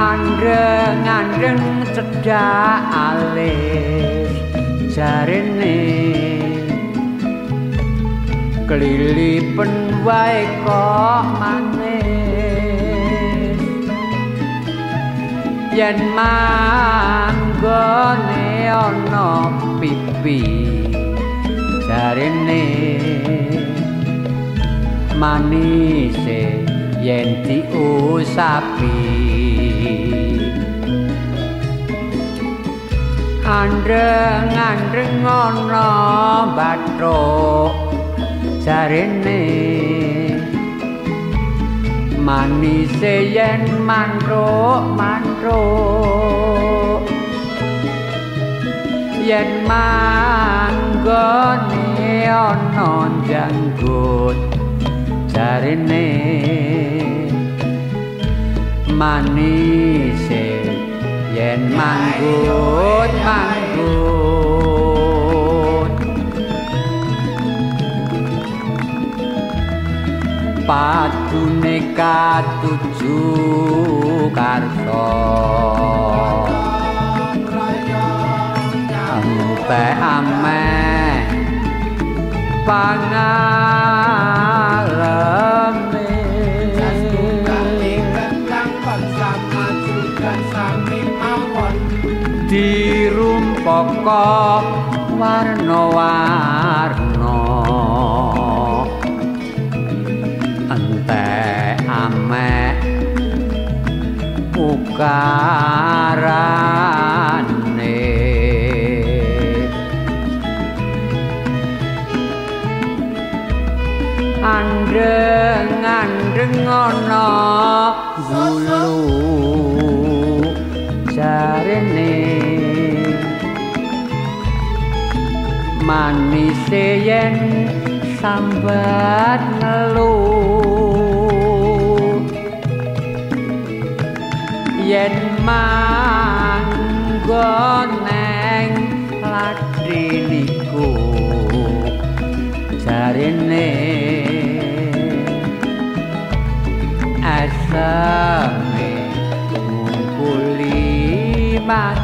andeng andeng cedak alis jarene. Kelilipen wae kok manis. Yen manggone ana pipi jarene. Manise yen diusapi. Andeng andeng ana bathuk jarene. Manise yen mantruk mantruk yen manggone ana janggut jarene manise. Yen manggut manggut. Padune katuju karso dirumpaka warna-warna. Entek amek ukarane. Andeng andeng ana gulu manise yen sambat ngelu yen manggoneng ladiniku jarene asame ngumpuli mas